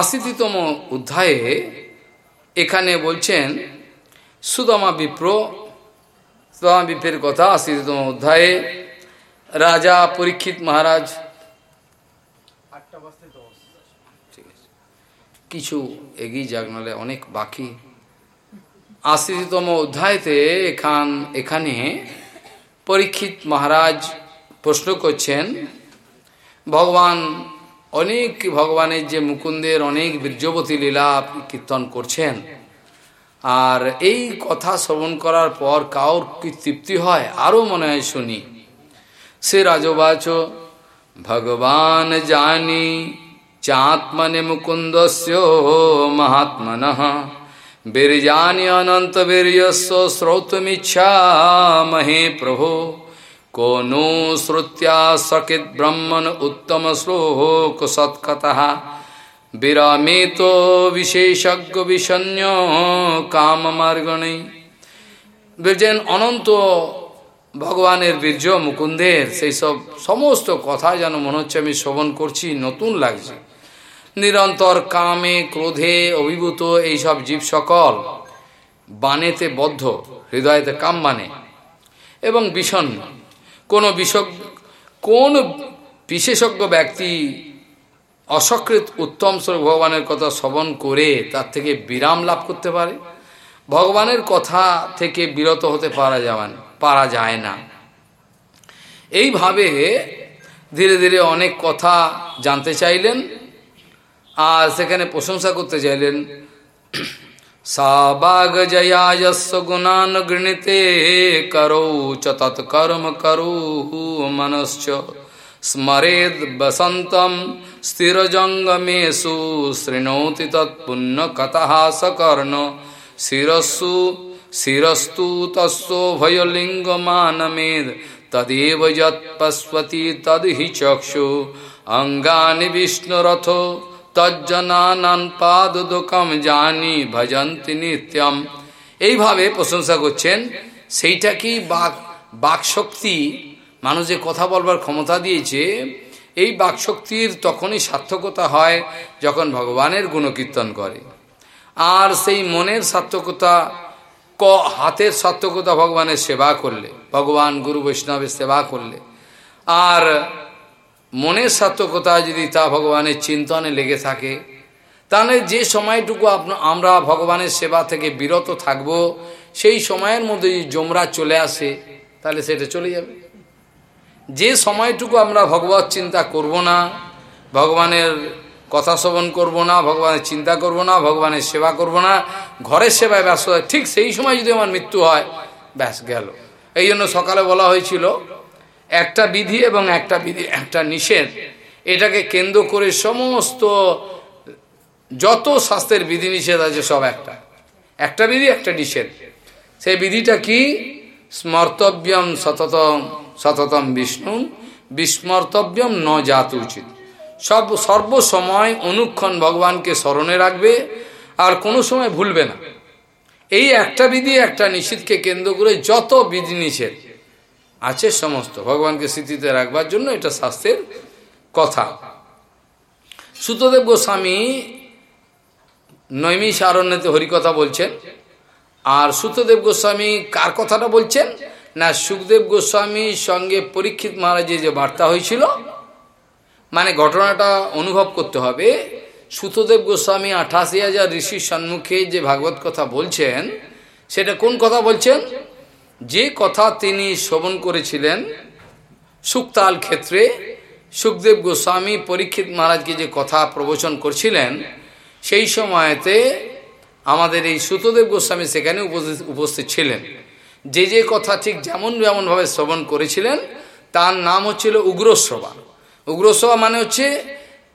আশিতিতম অধ্যায়ে এখানে বলছেন সুদমা বিপ্র সুদমা বিপ্রের কথা আশিতিতম অধ্যায়ে রাজা পরীক্ষিত মহারাজ। ঠিক কিছু এগিয়ে যাক নাহলে অনেক বাকি। আশিতম অধ্যায়তে এখান এখানে পরীক্ষিত মহারাজ প্রশ্ন করছেন ভগবান অনেক ভগবানের যে মুকুন্দের অনেক বীর্যবতী লীলা কীর্তন করছেন। আর এই কথা শ্রবণ করার পর কাউর কি তৃপ্তি হয়, আরও মনে হয় শুনি। সে রাজবাচ, ভগবান জানি চাত্মনে মুকুন্দস্য মহাত্মন বীরজানি অনন্ত বীর্যস্ব শ্রৌতমিচ্ছা মহে প্রভো। কোনো শ্রুত্যা श्रुत्या ব্রহ্মণ উত্তম শ্লোক সৎকথা বিরামিত বিশেষজ্ঞ বিষণ্য विशेषज्ञ विषण्य কাম মার্গণে বীর্যেন অনন্ত ভগবানের বীর্য মুকুন্দের সেই সব সমস্ত কথা যেন মনে হচ্ছে আমি শ্রবণ করছি নতুন লাগছে নিরন্তর কামে ক্রোধে অভিভূত এইসব জীব সকল বানেতে বদ্ধ, হৃদয়েতে কাম মানে এবং বিষণ্ণ কোনো বিশেষ, কোন বিশেষজ্ঞ ব্যক্তি অসকৃত উত্তম স্বরূপ ভগবানের কথা শ্রবণ করে তার থেকে বিরাম লাভ করতে পারে? ভগবানের কথা থেকে বিরত হতে পারা যাবে পারা যায় না। এইভাবে ধীরে ধীরে অনেক কথা জানতে চাইলেন আর সেখানে প্রশংসা করতে চাইলেন। सा वागजयायस्व गुणान गृणते, करो च तत्कर्म करो मनश्च। स्मरेद बसंतम स्थिरजंगमेशु शृणोति तत्पुण्य कथा सकर्ण शिरस्सु, शिरस्तु तस्ोभयलिंगमानमेद तदेव यत्पस्वती तद ही चक्षु। अंगानि विष्णुरथो তজ্জনানান পাদুদকম জানি ভজন্তি নিত্যম। এইভাবে প্রশংসা করছেন, সেইটা কি বাক বাকশক্তি? মানুষ কথা বলবার ক্ষমতা দিয়েছে, এই বাকশক্তির তখনই সার্থকতা হয় যখন ভগবানের গুণকীর্তন করে। আর সেই মনের সার্থকতা, ক হাতের সার্থকতা ভগবানের সেবা করলে, ভগবান গুরু বৈষ্ণবের সেবা করলে। আর মনের সার্থকতা যদি তা ভগবানের চিন্তনে লেগে থাকে, তাহলে যে সময়টুকু আমরা ভগবানের সেবা থেকে বিরত থাকব, সেই সময়ের মধ্যে যদি জমরা চলে আসে, তাহলে সেটা চলে যাবে। যে সময়টুকু আমরা ভগবত চিন্তা করব না, ভগবানের কথা শ্রবণ করব না, ভগবানের চিন্তা করব না, ভগবানের সেবা করব না, ঘরের সেবায় ব্যস্ত ঠিক সেই সময় যদি আমার মৃত্যু হয়, ব্যাস গেল। এই জন্য সকালে বলা হয়েছিল একটা বিধি এবং একটা বিধি, একটা নিষেধ। এটাকে কেন্দ্র করে সমস্ত যত শাস্ত্রের বিধি নিষেধ আছে সব একটা। একটা বিধি, একটা নিষেধ। সেই বিধিটা কি? স্মর্তব্যম সততম সততম বিষ্ণু বিস্মর্তব্যম ন জাত উচিত। সব, সর্বসময় অনুক্ষণ ভগবানকে স্মরণে রাখবে আর কোনো সময় ভুলবে না। এই একটা বিধি, একটা নিষেধকে কেন্দ্র করে যত বিধি নিষেধ আছে সমস্ত। ভগবানকে স্মৃতিতে রাখবার জন্য এটা শাস্ত্রের কথা। সুতদেব গোস্বামী নৈমিষ আরণ্যতে হরিকথা বলছেন। আর সুতদেব গোস্বামী কার কথাটা বলছেন? না, সুখদেব গোস্বামীর সঙ্গে পরীক্ষিত মহারাজের যে বার্তা হয়েছিল মানে ঘটনাটা অনুভব করতে হবে। সুতদেব গোস্বামী আঠাশি হাজার ঋষির সম্মুখে যে ভাগবত কথা বলছেন, সেটা কোন কথা বলছেন? যে কথা তিনি শ্রবণ করেছিলেন সুক্তাল ক্ষেত্রে, সুখদেব গোস্বামী পরীক্ষিত মহারাজকে যে কথা প্রবচন করছিলেন, সেই সময়তে আমাদের এই সুতদেব গোস্বামী সেখানে উপস্থিত ছিলেন। যে যে কথা ঠিক যেমন যেমনভাবে শ্রবণ করেছিলেন, তার নাম হচ্ছিল উগ্রসভা উগ্রসভা মানে হচ্ছে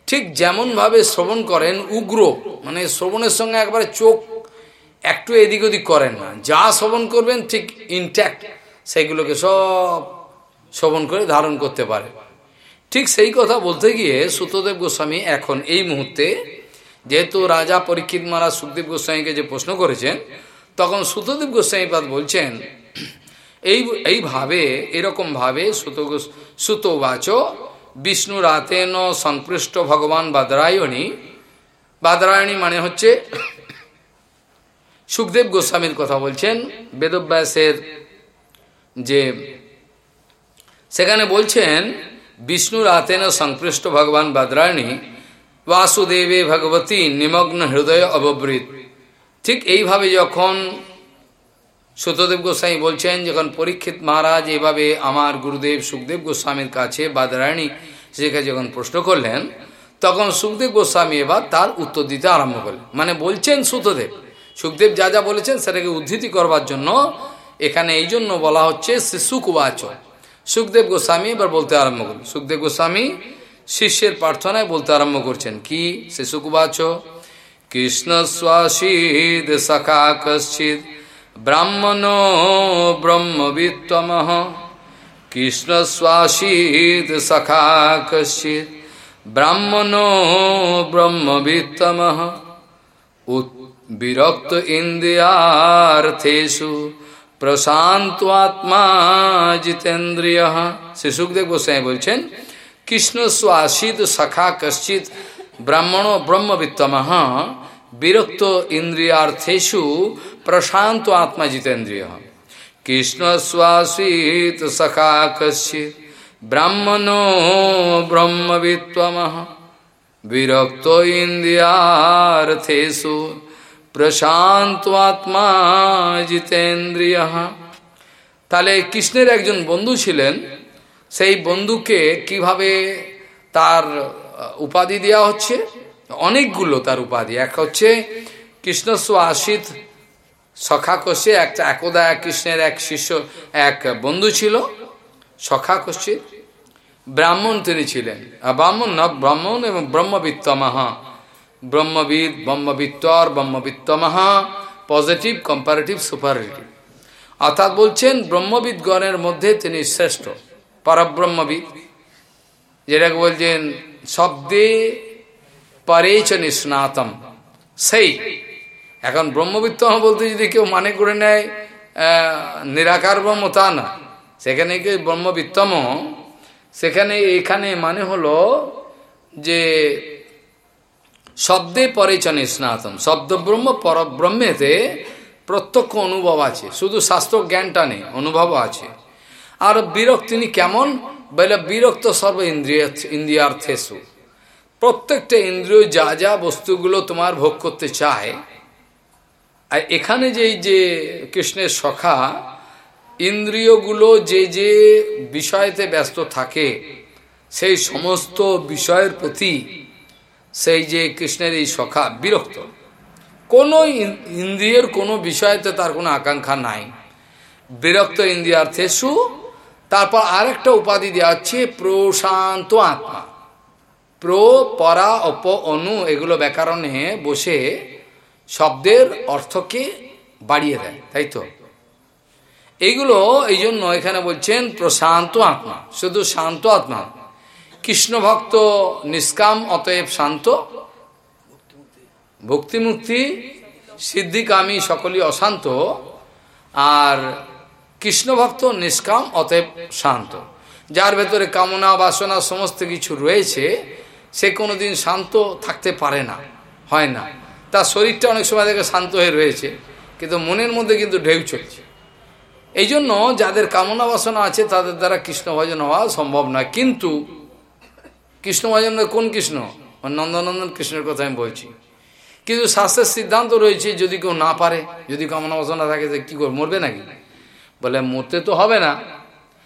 ঠিক যেমনভাবে শ্রবণ করেন উগ্র মানে শ্রবণের সঙ্গে একবারে চোখ একটু এদিক ওদিক করেন না। যা শ্রবণ করবেন ঠিক ইনট্যাক্ট সেইগুলোকে সব শ্রবণ করে ধারণ করতে পারে। ঠিক সেই কথা বলতে গিয়ে সুতদেব গোস্বামী এখন এই মুহূর্তে যেহেতু রাজা পরীক্ষিত মহারাজ সুখদেব গোস্বামীকে যে প্রশ্ন করেছেন, তখন সুতদেব গোস্বামীপাদ বলছেন, এই এইভাবে এরকমভাবে সুত সুতবাচ বিষ্ণু রাতেন সংপৃষ্ট ভগবান বাদরায়ণী। বাদরায়ণী মানে হচ্ছে সুখদেব গোস্বামীর কথা বলছেন, বেদব্যাসের যে, সেখানে বলছেন, বিষ্ণুর আতেন সংপৃষ্ট ভগবান বাদরায়ণী বাসুদেবে ভগবতী নিমগ্ন হৃদয় অববৃত। ঠিক এইভাবে যখন সুতদেব গোস্বামী বলছেন, যখন পরীক্ষিত মহারাজ এভাবে আমার গুরুদেব সুখদেব গোস্বামীর কাছে বাদরায়ণী সেখানে যখন প্রশ্ন করলেন, তখন সুখদেব গোস্বামী এবার তার উত্তর দিতে আরম্ভ করলেন। মানে বলছেন সুতদেব। সুখদেব যা যা বলেছেন সেটাকে উদ্ধৃতি করবার জন্য এখানে এই জন্য বলা হচ্ছে শিশুকুবাচ সুখদেব গোস্বামী এবার বলতে আরম্ভ করলেন সুখদেব গোস্বামী শিষ্যের প্রার্থনায় বলতে আরম্ভ করছেন, কি? শিশুকুবাচ কৃষ্ণ স্বাসীদ সখা কশ্চিদ ব্রাহ্মণ ব্রহ্মবিত্তমহ কৃষ্ণ স্বাসীদ সখা কশ্চিদ ব্রাহ্মণ ব্রহ্মবিত্তমহ ইন্দ্রিয়ার্থেষু প্রশান্ত আত্মা জিতেন্দ্রিয় শ্রী সুখদেব গোস্বাই বলছেন কৃষ্ণ স্বাসিত সখা কশ্চিত ব্রাহ্মণ ব্রহ্মবিত্তম বিরক্ত ইন্দ্রিয়ার্থেষু প্রশান্ত আত্মা জিতেন্দ্রিয় কৃষ্ণ স্বাসিত সখা কশ্চিত ব্রাহ্মণো ব্রহ্মবিত্তম বিরক্ত ইন্দ্রিয়ার্থেষু প্রশান্ত আত্মা জিতেন্দ্রিয়। তাহলে কৃষ্ণের একজন বন্ধু ছিলেন, সেই বন্ধুকে কীভাবে তার উপাধি দেওয়া হচ্ছে? অনেকগুলো তার উপাধি। এক হচ্ছে কৃষ্ণস্ব আশিত সখা কোষে একটা একদা কৃষ্ণের এক শিষ্য, এক বন্ধু ছিল সখা কশ্চিত ব্রাহ্মণ তিনি ছিলেন। ব্রাহ্মণ না, ব্রাহ্মণ এবং ব্রহ্মবিত্তমহা। ব্রহ্মবিদ, ব্রহ্মবিত্তর, ব্রহ্মবিত্তমহা পজিটিভ কম্পারেটিভ সুপারেটিভ অর্থাৎ বলছেন, ব্রহ্মবিদগণের মধ্যে তিনি শ্রেষ্ঠ, পরব্রহ্মবিদ। যেটাকে বলছেন, শব্দে পরেচ নিষ্ণাতম, সেই। এখন ব্রহ্মবিত্তম বলতে যদি কেউ মানে করে নেয় নিরাকার ব্রহ্ম তা না। সেখানে কি ব্রহ্মবিত্তম, সেখানে এখানে মানে হলো যে শব্দে পরিচনে স্নাতন শব্দব্রহ্ম পরব্রহ্মেতে প্রত্যক্ষ অনুভব আছে। শুধু শাস্ত্র জ্ঞানটা নেই অনুভবও আছে। আর বিরক্ত তিনি কেমন? বলে বিরক্ত সর্ব ইন্দ্রিয় ইন্দ্রিয়ার্থেসু প্রত্যেকটা ইন্দ্রিয় যা যা বস্তুগুলো তোমার ভোগ করতে চায়। আর এখানে যে যে কৃষ্ণের সখা, ইন্দ্রিয়গুলো যে যে বিষয়তে ব্যস্ত থাকে, সেই সমস্ত বিষয়ের প্রতি সেই যে কৃষ্ণের এই সখা বিরক্ত। কোনো ইন্দ্রিয়ের কোনো বিষয়তে তার কোনো আকাঙ্ক্ষা নাই। বিরক্ত ইন্দ্রিয়ার্থে সু, তারপর আরেকটা উপাধি দেওয়া হচ্ছে প্রশান্ত আত্মা। প্র, পরা, অপ, অনু, এগুলো ব্যাকরণে বসে শব্দের অর্থকে বাড়িয়ে দেয়, তাই তো? এইগুলো এই জন্য এখানে বলছেন প্রশান্ত আত্মা, শুধু শান্ত আত্মা। কৃষ্ণ ভক্ত নিষ্কাম, অতএব শান্ত। ভক্তিমুক্তি, সিদ্ধিকামী, সকলই অশান্ত। আর কৃষ্ণ ভক্ত নিষ্কাম, অতএব শান্ত। যার ভেতরে কামনা, বাসনা, সমস্ত কিছু রয়েছে, সে কোনোদিন শান্ত থাকতে পারে না, হয় না। তার শরীরটা অনেক সময় থেকে শান্ত হয়ে রয়েছে, কিন্তু মনের মধ্যে কিন্তু ঢেউ চলছে। এই জন্য যাদের কামনা, বাসনা আছে, তাদের দ্বারা কৃষ্ণ ভজন হওয়া সম্ভব নয়। কিন্তু কৃষ্ণ ভজন কোন কৃষ্ণ? নন্দনন্দন কৃষ্ণের কথা আমি বলছি। কিন্তু শাস্ত্রের সিদ্ধান্ত রয়েছে, যদি কেউ না পারে, যদি কামনা বাসনা থাকে কি করে মরবে নাকি? বলে, মরতে তো হবে না।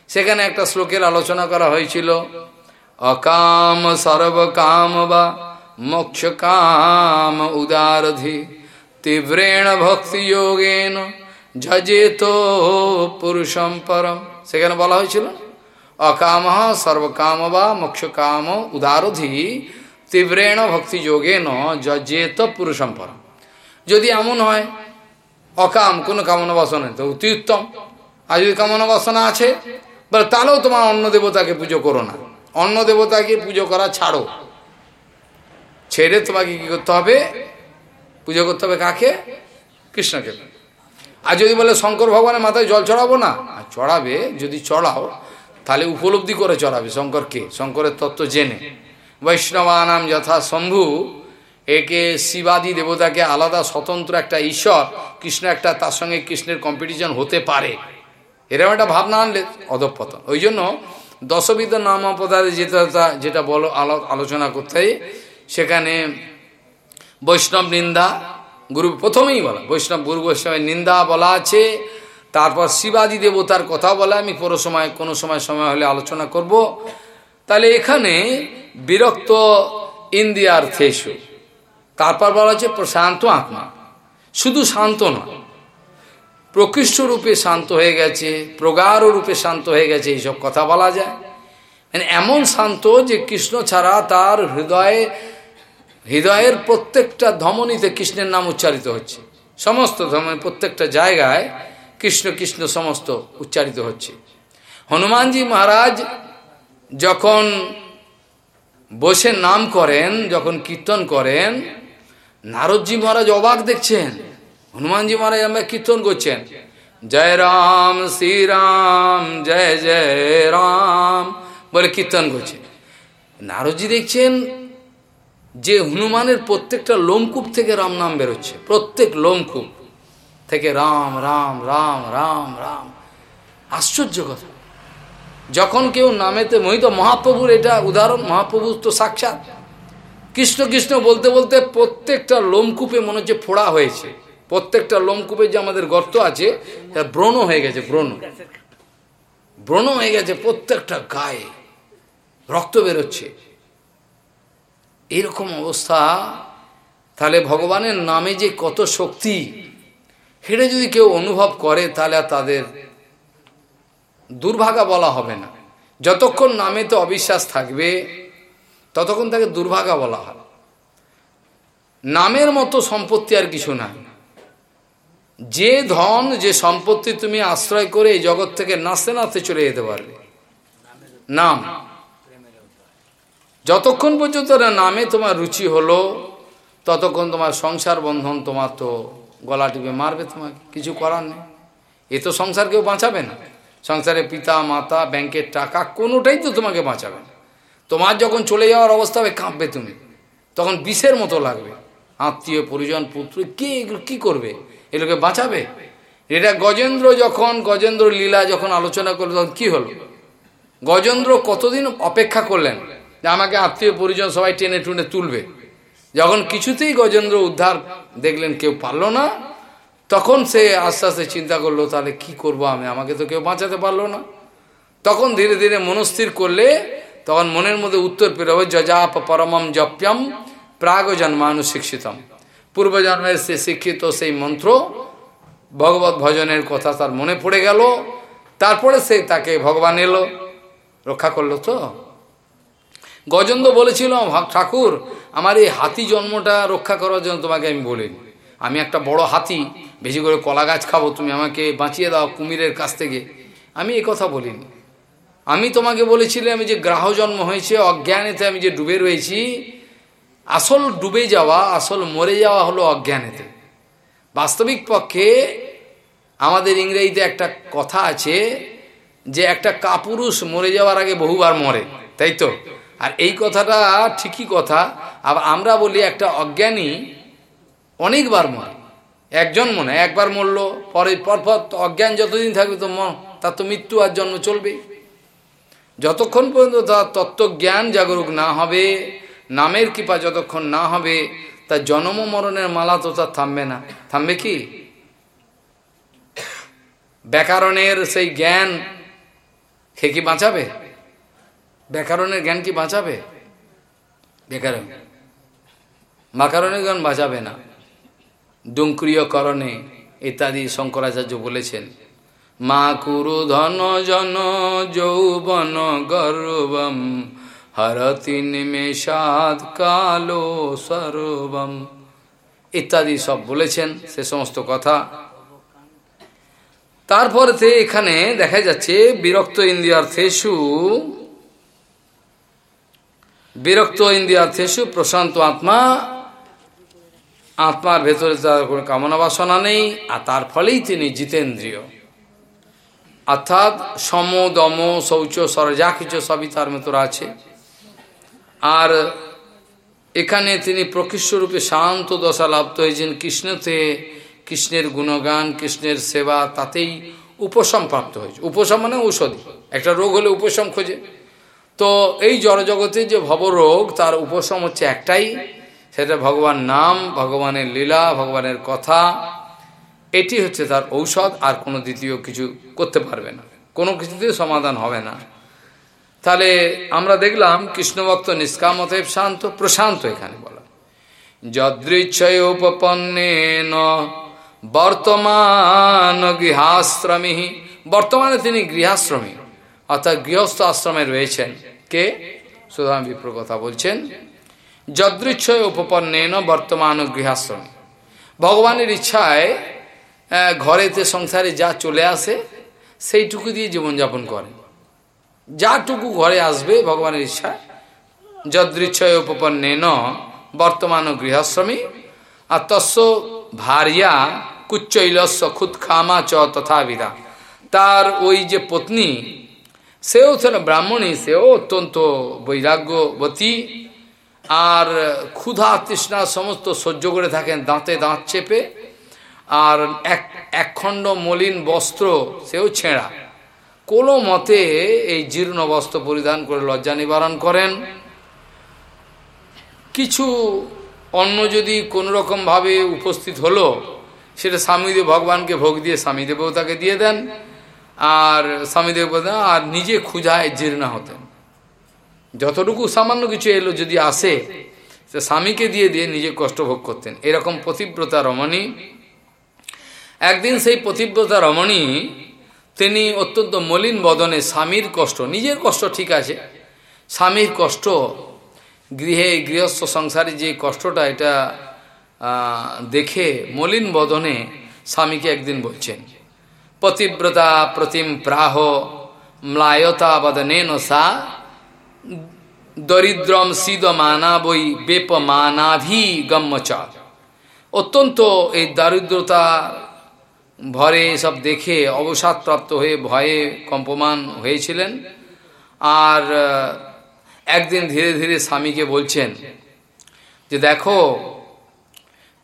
সেখানে একটা শ্লোকের আলোচনা করা হয়েছিল, অকাম সর্বকাম বা মোক্ষ কাম উদারধি তীব্রেণ ভক্তি যোগেন যজেত পুরুষম পরম। সেখানে বলা হয়েছিল অকাম সর্বকাম বা মোক্ষ কাম উদারধি তীব্রেণ ভক্তি যোগে ন যজেত পুরুষম পরম যদি এমন হয় অকাম কোনো কামনা বাসনা তো অতি উত্তম আর যদি কামনা বাসনা আছে বলে তাহলেও তোমার অন্য দেবতাকে পুজো করো না অন্য দেবতাকে পুজো করা ছাড়ো ছেড়ে তোমাকে কি করতে হবে পুজো করতে হবে কাকে কৃষ্ণকে আর যদি বলে শঙ্কর ভগবানের মাথায় জল চড়াবো না চড়াবে যদি চড়াও তাহলে উপলব্ধি করে চড়াবে শঙ্করকে। শঙ্করের তত্ত্ব জেনে। বৈষ্ণবানাম যথা শম্ভু, একে শিবাদি দেবতাকে আলাদা স্বতন্ত্র একটা ঈশ্বর, কৃষ্ণ একটা তার সঙ্গে কৃষ্ণের কম্পিটিশন হতে পারে। এরকম একটা ভাবনা আনলে অধপতন। ওই জন্য দশবিধ নামপদারে যেটা যেটা বলো আলোচনা করতে সেখানে বৈষ্ণব নিন্দা, গুরু প্রথমেই বলা, বৈষ্ণব গুরু বৈষ্ণবের নিন্দা বলা আছে তারপর শিবাদি দেবতার কথা বলে, আমি কোনো সময় কোনো সময় সময় হলে আলোচনা করব। তাহলে এখানে বিরক্ত ইন্দিয়ার থেসু। তারপর বলা হচ্ছে প্রশান্ত আত্মা। শুধু শান্ত নয়, প্রকৃষ্ট রূপে শান্ত হয়ে গেছে, প্রগাঢ় রূপে শান্ত হয়ে গেছে, এইসব কথা বলা যায়। মানে এমন শান্ত যে কৃষ্ণ ছাড়া তার হৃদয়ে, হৃদয়ের প্রত্যেকটা ধমনীতে কৃষ্ণের নাম উচ্চারিত হচ্ছে। সমস্ত ধর্মের প্রত্যেকটা জায়গায় কৃষ্ণ কৃষ্ণ সমস্ত উচ্চারিত হচ্ছে। হনুমানজি মহারাজ যখন বসে নাম করেন, যখন কীর্তন করেন, নারদজি মহারাজ অবাক দেখছেন। হনুমানজি মহারাজ আমরা কীর্তন করছেন। জয় রাম, শ্রীরাম, জয় জয় রাম বলে কীর্তন করছে নারদজি দেখছেন যে হনুমানের প্রত্যেকটা লোমকূপ থেকে রাম নাম বেরোচ্ছে। প্রত্যেক লোমকূপ। থেকে রাম রাম রাম রাম রাম। আশ্চর্য কথা। যখন কেউ নামেতে মোহিত মহাপ্রভুর এটা উদাহরণ মহাপ্রভুর তো সাক্ষাৎ। কৃষ্ণ কৃষ্ণ বলতে বলতে প্রত্যেকটা লোমকূপে মনে হচ্ছে ফোড়া হয়েছে। প্রত্যেকটা লোমকূপে যে আমাদের গর্ত আছে ব্রণ হয়ে গেছে, ব্রণ। ব্রণ হয়ে গেছে প্রত্যেকটা গায়ে। রক্ত বেরোচ্ছে। এরকম অবস্থা। তাহলে ভগবানের নামে যে কত শক্তি। সেটা যদি কেউ অনুভব করে, তাহলে তাদের দুর্ভাগা বলা হবে না। যতক্ষণ নামে তো অবিশ্বাস থাকবে, ততক্ষণ তাকে দুর্ভাগা বলা হয় নামের মতো সম্পত্তি আর কিছু নাই। যে ধন, যে সম্পত্তি তুমি আশ্রয় করে এই জগৎ থেকে নাচতে নাচতে চলে যেতে পারবে। নাম। যতক্ষণ পর্যন্ত নামে তোমার রুচি হলো, ততক্ষণ তোমার সংসার বন্ধন তোমার তো গলা টিপে মারবে তোমাকে, কিছু করার নেই। এ তো সংসার কেউ বাঁচাবে না। সংসারে পিতা, মাতা ব্যাংকের টাকা, কোনোটাই তো তোমাকে বাঁচাবে না। তোমার যখন চলে যাওয়ার অবস্থা হবে, কাঁপবে তুমি। তখন বিষের মতো লাগবে। আত্মীয়, পরিজন, পুত্র, কে এগুলো কী করবে? এগুলোকে বাঁচাবে? এটা গজেন্দ্র যখন, গজেন্দ্র লীলা যখন আলোচনা করল, তখন কী হলো? গজেন্দ্র কতদিন অপেক্ষা করলেন? যে আমাকে আত্মীয়, পরিজন সবাই টেনে টুনে তুলবে। যখন কিছুতেই গজেন্দ্র উদ্ধার দেখলেন কেউ পারল না, তখন সে আস্তে আস্তে চিন্তা করল, তাহলে কি করব আমি? আমাকে তো কেউ বাঁচাতে পারল না। তখন ধীরে ধীরে মনস্থির করলে, তখন মনের মধ্যে উত্তর পেরোবে যজাপ পরমম জপ্যম প্রাগ জন্মানু শিক্ষিতম। পূর্বজন্মের সে শিক্ষিত সেই মন্ত্র ভগবত ভজনের কথা তার মনে পড়ে গেল। তারপরে সে তাকে ভগবান এলো, রক্ষা করল তো। গজেন্দ্র বলেছিল ঠাকুর আমার এই হাতি জন্মটা রক্ষা করার জন্য তোমাকে আমি বলিনি। আমি একটা বড় হাতি, বেশি করে কলা গাছ খাব, তুমি আমাকে বাঁচিয়ে দাও কুমিরের কাছ থেকে। আমি এই কথা বলিনি। আমি তোমাকে বলেছিলাম আমি যে গ্রাহ জন্ম হয়েছে, অজ্ঞানেতে আমি যে ডুবে রয়েছি, আসল ডুবে যাওয়া, আসল মরে যাওয়া হলো অজ্ঞানেতে। বাস্তবিক পক্ষে আমাদের ইংরেজিতে একটা কথা আছে যে একটা কাপুরুষ মরে যাওয়ার আগে বহুবার মরে, তাই তো? আর এই কথাটা ঠিকই কথা, আবার আমরা বলি একটা অজ্ঞানী অনেকবার মরে। একজন মনে, একবার মরল, পরে পরপর অজ্ঞান যতদিন থাকবে তো তার তো মৃত্যু আর জন্ম চলবেই যতক্ষণ পর্যন্ত তার তত্ত্বজ্ঞান জাগরুক না হবে, নামের কৃপা যতক্ষণ না হবে, তার জন্ম মরণের মালা তো তার থামবে না। থামবে কি? ব্যাকরণের সেই জ্ঞান সে কি বাঁচাবে? ব্যাকরণের জ্ঞান কি বাঁচাবে? ব্যাকরণ। ব্যাকরণের জ্ঞান বাঁচাবে না। ডুঙ্ক্রিয়করণে ইত্যাদি শঙ্করাচার্য বলেছেন, মা কুরু ধন জন যৌবন গর্বম, হরতি নিমেষাদ কালো সর্বম। ইত্যাদি সব বলেছেন সে সমস্ত কথা। তারপরে এখানে দেখা যাচ্ছে বিরক্ত ইন্দিয়ার্থেশু বিরক্ত ইন্দিয়ার্থেশু প্রশান্ত আত্মা। আত্মার ভেতরে তার কোনো কামনা বাসনা নেই, আর তার ফলেই তিনি জিতেন্দ্রীয়। অর্থাৎ সম, দম, শৌচ সর যা কিছু সবই তার ভেতরে আছে। আর এখানে তিনি প্রকৃষ্টরূপে শান্ত দশা লাপ্ত হয়েছেন কৃষ্ণতে কৃষ্ণের গুণগান, কৃষ্ণের সেবা, তাতেই উপশম প্রাপ্ত হয়েছে। উপশম মানে ঔষধি। একটা রোগ হলে উপশম খোঁজে। তো এই জড়জগতে যে ভবরোগ, তার উপশম হচ্ছে একটাই, সেটা ভগবান নাম, ভগবানের লীলা, ভগবানের কথা। এটি হচ্ছে তার ঔষধ, আর কোনো দ্বিতীয় কিছু করতে পারবে না। কোনো কিছুতে সমাধান হবে না। তাহলে আমরা দেখলাম, কৃষ্ণভক্ত নিষ্কামতেব শান্ত, প্রশান্ত এখানে বলা। যদৃচ্ছয় উপপন্নে বর্তমান গৃহাশ্রমী বর্তমানে তিনি গৃহাশ্রমী। অর্থাৎ গৃহস্থ আশ্রমে রয়েছেন কে? সুধাম বিপ্র কথা বলছেন, যদৃচ্ছয় উপপন্নেন বর্তমান গৃহাশ্রমী। ভগবানের ইচ্ছায় ঘরেতে সংসারে যা চলে আসে, সেইটুকু দিয়ে জীবনযাপন করেন যাটুকু ঘরে আসবে ভগবানের ইচ্ছা, যদৃচ্ছয় উপপন্নেন বর্তমান গৃহাশ্রমী, আর তস্য ভারিয়া কুচ্চৈলস্য খামা চ তথাবিধা। তার ওই যে পত্নী সেও ছিল ব্রাহ্মণী, সেও অত্যন্ত বৈরাগ্যবতী আর ক্ষুধা তৃষ্ণা সমস্ত সহ্য করে থাকেন, দাঁতে দাঁত চেপে। আর এক, একখণ্ড মলিন বস্ত্র, সেও ছেঁড়া। কোনো মতে এই জীর্ণ বস্ত্র পরিধান করে লজ্জা নিবারণ করেন। কিছু অন্য যদি কোনোরকমভাবে উপস্থিত হলো, সেটা স্বামীদেব ভগবানকে ভোগ দিয়ে স্বামীদেবও তাকে দিয়ে দেন। আর স্বামীদেব আর নিজে ক্ষুজায় জীর্ণা হতেন। যতটুকু সামান্য কিছু এলো, যদি আসে সে স্বামীকে দিয়ে দিয়ে নিজে কষ্ট ভোগ করতেন। এরকম পতিব্রতা রমণী, একদিন সেই পতিব্রতা রমণী, তিনি অত্যন্ত মলিন বদনে স্বামীর কষ্ট, নিজের কষ্ট ঠিক আছে, স্বামীর কষ্ট, গৃহে গৃহস্থ সংসারে যে কষ্টটা, এটা দেখে মলিন বদনে স্বামীকে একদিন বলছেন পতিব্রতা প্রতিম প্রাহ ম্লায়তা বদনেন সা দরিদ্রম সিদমানা বই বেপমানাভি অত্যন্ত এই দারিদ্রতা ভরে সব দেখে অবসাদপ্রাপ্ত হয়ে ভয়ে কম্পমান হয়েছিলেন। আর একদিন ধীরে ধীরে স্বামীকে বলছেন যে দেখো,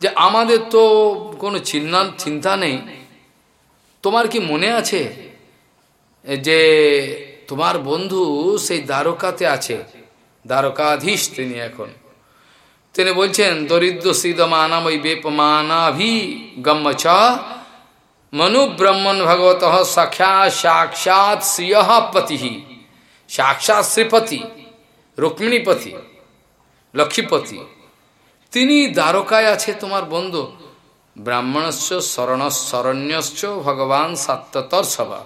যে আমাদের তো কোনো চিন্তা চিন্তা নেই। তোমার কি মনে আছে যে তোমার বন্ধু সেই দ্বারকাতে আছে? দ্বারকাধীশ তিনি এখন। তিনি বলছেন, দরিদ্র সিদমানাম ওই বেপমানাভি মনু ব্রহ্মণ ভগবত সাক্ষাৎ সাক্ষাৎ শ্রিয় পতি সাক্ষাৎ শ্রীপতি, রুক্মিণীপতি লক্ষ্মীপতি তিনি দ্বারকায় আছে তোমার বন্ধু। ব্রাহ্মণস্য শরণ শরণ্যশ্চ, ভগবান সাত্ততর সভা।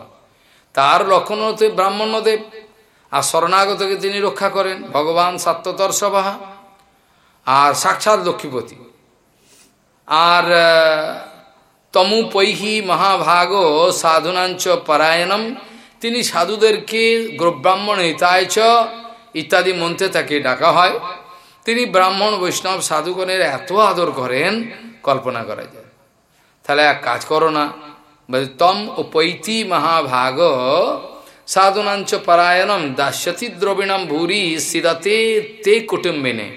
তার লক্ষণ হতে ব্রাহ্মণদেব আর শরণাগতকে তিনি রক্ষা করেন, ভগবান সাত্ততর সভা, আর সাক্ষাৎ লক্ষ্মীপতি। আর তমু পৈহি মহাভাগ সাধুনাঞ্চ পরায়ণম, তিনি সাধুদেরকে গ্রব্রাহ্মণ হিতায়চ ইত্যাদি মন্ত্রে তাকে ডাকা হয়। তিনি ব্রাহ্মণ, বৈষ্ণব, সাধুগণের এত আদর করেন, কল্পনা করা যায়। তাহলে এক কাজ করো না। তম উপৈতি মহাভাগ সাধুনাঞ্চ পরায়ণম দাস্যতি দ্রবিণম ভূরি সিরাতে তে কুটুম্বিনে।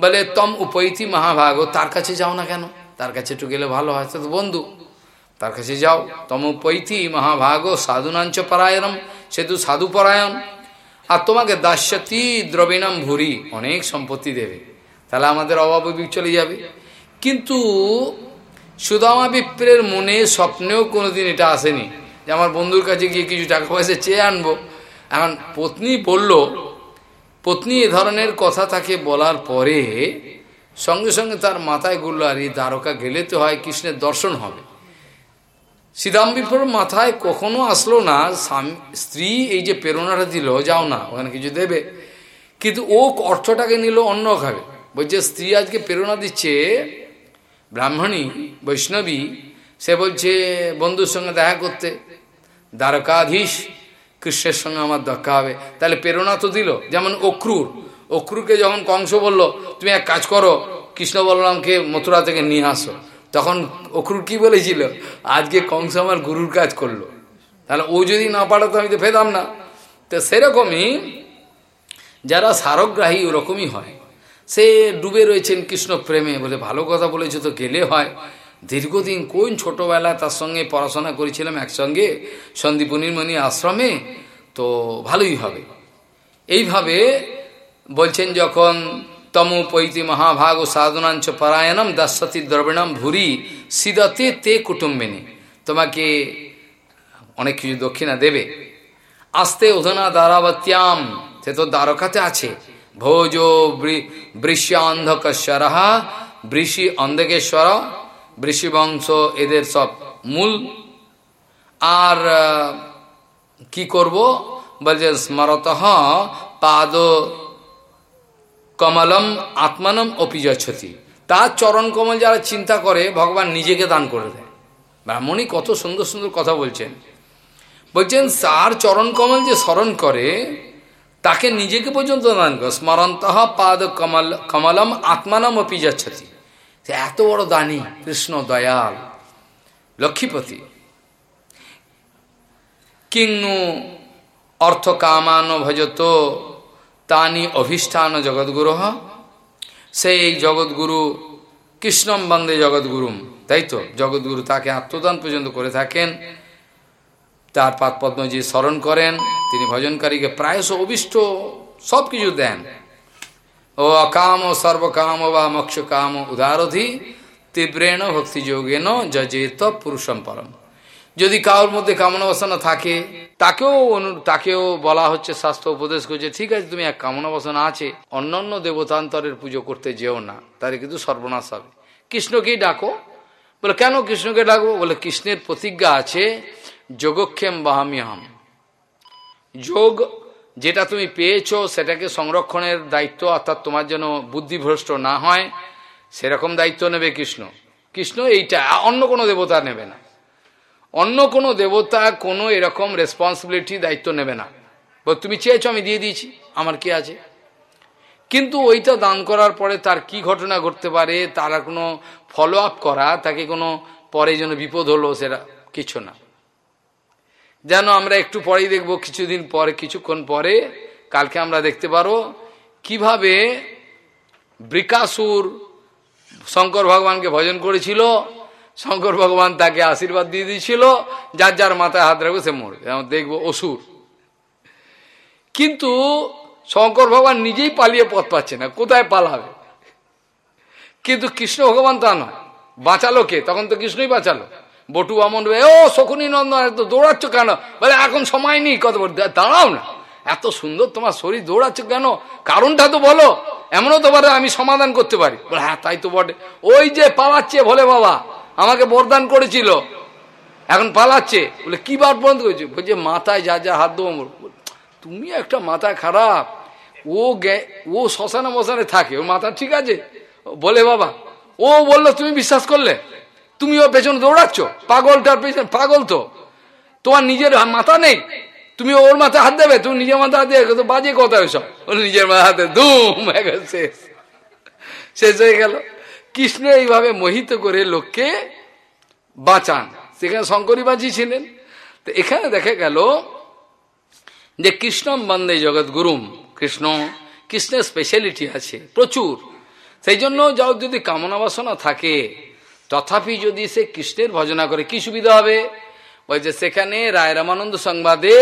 বলে, তম উপৈতি মহাভাগ, তার কাছে যাও না কেন? তার কাছে একটু গেলে ভালো হয়। তো বন্ধু, তার কাছে যাও। তম উপৈতি মহাভাগ সাধুনাঞ্চ পরায়ণম, সে তো সাধু পরায়ণ। আর তোমাকে দাস্যতি দ্রবিণম ভুরি অনেক সম্পত্তি দেবে। তাহলে আমাদের অভাব চলে যাবে। কিন্তু সুদামা বিপ্রের মনে স্বপ্নেও কোনোদিন এটা আসেনি যে আমার বন্ধুর কাছে গিয়ে কিছু টাকা পয়সা চেয়ে আনব। এখন পত্নী বলল, পত্নী এ ধরনের কথা তাকে বলার পরে সঙ্গে সঙ্গে তার মাথায় গুলল আর এই দ্বারকা গেলে তো হয়, কৃষ্ণের দর্শন হবে। শ্রীরামবিপ্রর মাথায় কখনো আসলো না স্ত্রী এই যে প্রেরণাটা দিল, যাও না, ওখানে কিছু দেবে। কিন্তু ও অর্থটাকে নিল অন্য খাবে বলছে, স্ত্রী আজকে প্রেরণা দিচ্ছে ব্রাহ্মণী, বৈষ্ণবী, সে বলছে, বন্ধুর সঙ্গে দেখা করতে। দ্বারকাধীশ, কৃষ্ণের সঙ্গে আমার দেখা হবে। তাহলে প্রেরণা তো দিল, যেমন অক্রুর। অক্রুরকে যখন কংস বলল, তুমি এক কাজ করো, কৃষ্ণ বলরামকে মথুরা থেকে নিয়ে আসো। তখন অক্রুর কি বলেছিল, আজকে কংস আমার গুরুর কাজ করল। তাহলে ও যদি না পাঠাতো আমি তো ফেদাম না। তো সেরকমই যারা সারগ্রাহী ওরকমই হয়। সে ডুবে রয়েছেন কৃষ্ণ প্রেমে বলে, ভালো কথা বলেছে তো, গেলে হয়। দীর্ঘদিন কোন ছোটবেলায় তার সঙ্গে পড়াশোনা করেছিলাম একসঙ্গে, সন্দীপ নির্মণি আশ্রমে, তো ভালোই হবে। এইভাবে বলছেন যখন, তম পৈতি মহাভাগ সাধনাঞ্চ পরায়ণম দাসতী দ্রবিণম ভুরি সিদতে তে কুটুম্বিনী। তোমাকে অনেক কিছু দক্ষিণা দেবে। আস্তে ওধনা দ্বারাবত্যাম, সে তো দ্বারকাতে আছে। ভোজ বৃষ্যান্ধকেশ্বরা বৃষি অন্ধকেশ্বর বৃষি বংশ এদের সব মূল। আর কি করব? বলছে, স্মরত পাদ কমলম আত্মানম অপিজছতি তার চরণ কমল যারা চিন্তা করে, ভগবান নিজেকে দান করে দেয়। ব্রাহ্মণই কত সুন্দর সুন্দর কথা বলছেন। বলছেন তার চরণ কমল যে স্মরণ করে তাকে নিজেকে পর্যন্ত দান করে। স্মরন্ত পাদ কমল কমলম আত্মানম অপি অপিজছতি এত বড় দানী, কৃষ্ণ, দয়াল লক্ষ্মীপতি কিংনু অর্থ কামান ভজত, তানি অভিষ্ঠান জগৎগুরু সেই জগৎগুরু কৃষ্ণম বন্দে জগৎগুরুম তাই তো জগৎগুরু তাকে আত্মদান পর্যন্ত করে থাকেন। তার পাত পদ্মজি স্মরণ করেন, তিনি ভজনকারীকে প্রায়শ অভিষ্ট সব কিছু দেন। ও অকাম ও সর্বকাম বা মোক্ষ কাম উদারধি, তীব্রেণ ভক্তিযোগেন যজেত পুরুষম পরম। যদি কারোর মধ্যে কামনা বাসনা থাকে, তাকেও তাকেও বলা হচ্ছে স্বাস্থ্য উপদেশ করছে, ঠিক আছে, তুমি এক কামনা বাসনা আছে, অন্যান্য দেবতান্তরের পুজো করতে যেও না, তাহলে কিন্তু সর্বনাশ হবে। কৃষ্ণকেই ডাকো। বলে, কেন কৃষ্ণকে ডাকবো? বলে, কৃষ্ণের প্রতিজ্ঞা আছে যোগক্ষেম বাহামিয়াম যোগ যেটা তুমি পেয়েছ সেটাকে সংরক্ষণের দায়িত্ব অর্থাৎ তোমার যেন বুদ্ধিভ্রষ্ট না হয়, সেরকম দায়িত্ব নেবে কৃষ্ণ। কৃষ্ণ এইটা, অন্য কোনো দেবতা নেবে না। অন্য কোনো দেবতা কোনো এরকম রেসপন্সিবিলিটি দায়িত্ব নেবে না। তুমি চেয়েছো, আমি দিয়ে দিয়েছি, আমার কি আছে? কিন্তু ওইটা দান করার পরে তার কি ঘটনা ঘটতে পারে, তারা কোনো ফলো আপ করা, তাকে কোনো পরে যেন বিপদ হলো, সেটা কিছু না। যেন আমরা একটু পরেই দেখব, কিছুদিন পরে, কিছুক্ষণ পরে। কালকে আমরা দেখতে পারো কীভাবে বৃকাসুর শঙ্কর ভগবানকে ভজন করেছিল। শঙ্কর ভগবান তাকে আশীর্বাদ দিয়ে দিয়েছিল। যার যার মাথায় হাত রাখবে সে মরবে। দেখব অসুর। কিন্তু শঙ্কর ভগবান নিজেই পালিয়ে পথ পাচ্ছে না, কোথায় পালাবে? কিন্তু কৃষ্ণ ভগবান তা নয়। বাঁচালো কে? তখন তো কৃষ্ণই বাঁচালো। বটু আমন ও শকুনি নন্দন, এত দৌড়াচ্ছ কেন? বলে, এখন সময় নেই, কত দাঁড়াও না, এত সুন্দর তোমার শরীর দৌড়াচ্ছ কেন? কারণটা তো বলো, এমনও তো পারে আমি সমাধান করতে পারি। বলে হ্যাঁ তাই তো বটে। ওই যে পালাচ্ছে ভোলে বাবা, আমাকে বরদান করেছিল, এখন পালাচ্ছে। বলে, কি বার বন্ধ করেছে? বলছে মাথায় যা যা হাত দেবো তুমি একটা মাথা খারাপ, ও গে, ও শ্মশানে মশানে থাকে ও মাথা ঠিক আছে? বলে বাবা, ও বলল, তুমি বিশ্বাস করলে? তুমি ও পেছনে দৌড়াচ্ছ। পাগলটার পেছনে পাগল তো। তোমার নিজের মাথা নেই। তুমি ওর মাথায় হাত দেবে, তুমি নিজের মাথা হাত দেবে তো বাজে কথা ওইসব। ওর নিজের মাথা হাতে দুম শেষ। শেষ হয়ে গেল। কৃষ্ণ এইভাবে মোহিত করে লোককে বাঁচান। সেখানে শঙ্করী বাঁচিয়েছিলেন তো এখানে দেখা গেল যে কৃষ্ণম বন্দে জগৎ গুরুম কৃষ্ণ, কৃষ্ণের স্পেশালিটি আছে প্রচুর। সেই জন্য যাও যদি কামনা বাসনা থাকে তথাপি যদি সে কৃষ্ণের ভজনা করে, কি সুবিধা হবে? যে সেখানে রায় রামানন্দ সংবাদে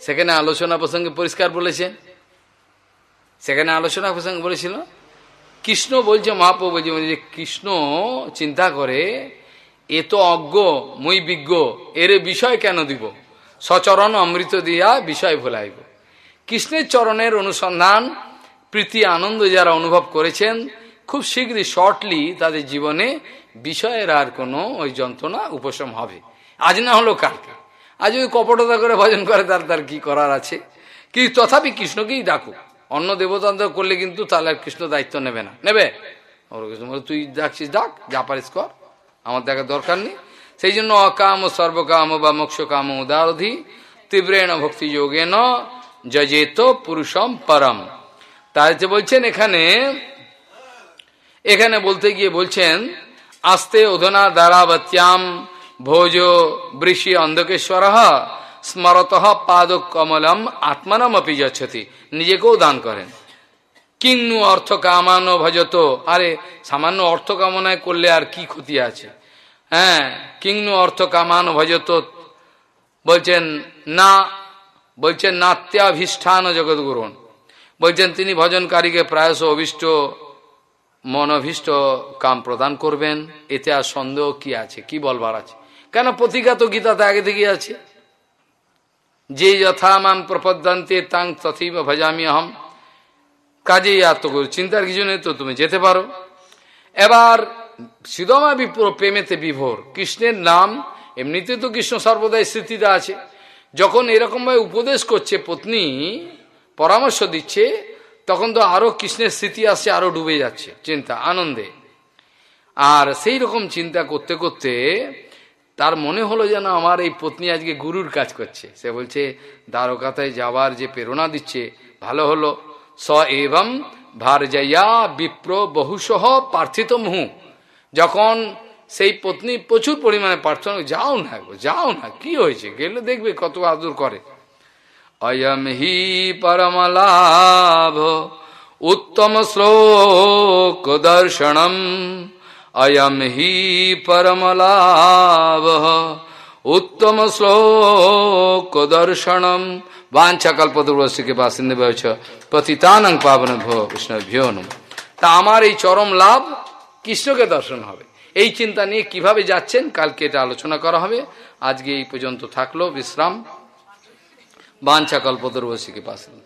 সেখানে আলোচনা প্রসঙ্গে পরিষ্কার বলেছেন। সেখানে আলোচনা প্রসঙ্গে বলেছিল, কৃষ্ণ বলছে, মহাপ্রভু বলছে যে কৃষ্ণ চিন্তা করে, এ তো অজ্ঞ, মই বিজ্ঞ, এর বিষয় কেন দিব? সচরণ অমৃত দিয়া বিষয় ভোলাইব। কৃষ্ণের চরণের অনুসন্ধান প্রীতি আনন্দ যারা অনুভব করেছেন খুব শীঘ্রই শর্টলি তাদের জীবনে বিষয়ের আর কোনো ওই যন্ত্রণা উপশম হবে। আজ না হলো কালকে আজ ওই কপটতা করে ভজন করে, তার তার কি করার আছে? কিন্তু তথাপি কৃষ্ণকেই ডাকুক। অন্য দেবতান্তর করলে কিন্তু তাহলে কৃষ্ণ দায়িত্ব নেবে না। নেবে? ওর কৃষ্ণ তুই ডাকছিস, ডাক, যা পারিস কর। আমার দেখার দরকার নেই। সেই জন্য অকাম, সর্বকাম বা মোক্ষকাম উদারধি তীব্রেণ ভক্তি যোগে ন যজেত পুরুষম পরম। তাহলে বলছেন এখানে এখানে বলতে গিয়ে বলছেন, আস্তে অধনা দ্বারাবত্যাম ভোজ বৃষি অন্ধকেশ্বর স্মরত পাদ কমলম আত্মানম অপি যাচ্ছতি। নিজেকেও দান করেন। কিংনু অর্থ কামানো ভজত। আরে, সামান্য অর্থ কামনায় করলে আর কি ক্ষতি আছে? হ্যাঁ কিংনু অর্থ কামানো ভজত। বলছেন, না। বলছেন, নাত্যাভিষ্ঠান জগৎগুরুন বলছেন, তিনি ভজনকারীকে প্রায়শ অভিষ্ট মনভীষ্ট কাম প্রদান করবেন, এতে আর সন্দেহ কি আছে? কি বলবার আছে? কেন প্রতিজ্ঞা তো গীতাতে আগে থেকে আছে? যে যথা মান প্রপদ্যান্তে তাং তথিব ভজামি আহম কাজেই তো চিন্তার কিছু নেই, তো তুমি যেতে পারো। এবার সুদমা বিপ্র প্রেমেতে বিভোর। কৃষ্ণের নাম, এমনিতে তো কৃষ্ণ সর্বদাই স্মৃতিতে আছে। যখন এরকমভাবে উপদেশ করছে, পত্নী পরামর্শ দিচ্ছে তখন তো আরও কৃষ্ণের স্মৃতি আসছে, আরও ডুবে যাচ্ছে, চিন্তা, আনন্দে। আর সেই রকম চিন্তা করতে করতে তার মনে হলো যেন আমার এই পত্নী আজকে গুরুর কাজ করছে। সে বলছে দ্বারকাতায় যাওয়ার যে প্রেরণা দিচ্ছে, ভালো হলো। স এবং ভারজাইয়া বিপ্র বহুসহ প্রার্থিত মুহু। যখন সেই পত্নী প্রচুর পরিমাণে প্রার্থনা, যাও না যাও না, কি হয়েছে? গেলে দেখবে কত আদর করে। অয়ম হি পরমলাভ উত্তম শ্লোক দর্শনম অয়ম হি পরমলাভ উত্তম শ্লোক দর্শনম বাঞ্ছা কল্পদুর্বশীকে বাসিন্দে বয়স পতিতানং পাবন ভ্য তা আমার এই চরম লাভ কৃষ্ণকে দর্শন হবে এই চিন্তা নিয়ে কীভাবে যাচ্ছেন কালকে এটা আলোচনা করা হবে আজকে এই পর্যন্ত থাকল বিশ্রাম বাঞ্ছা কল্পতরুবশীকে পাশেন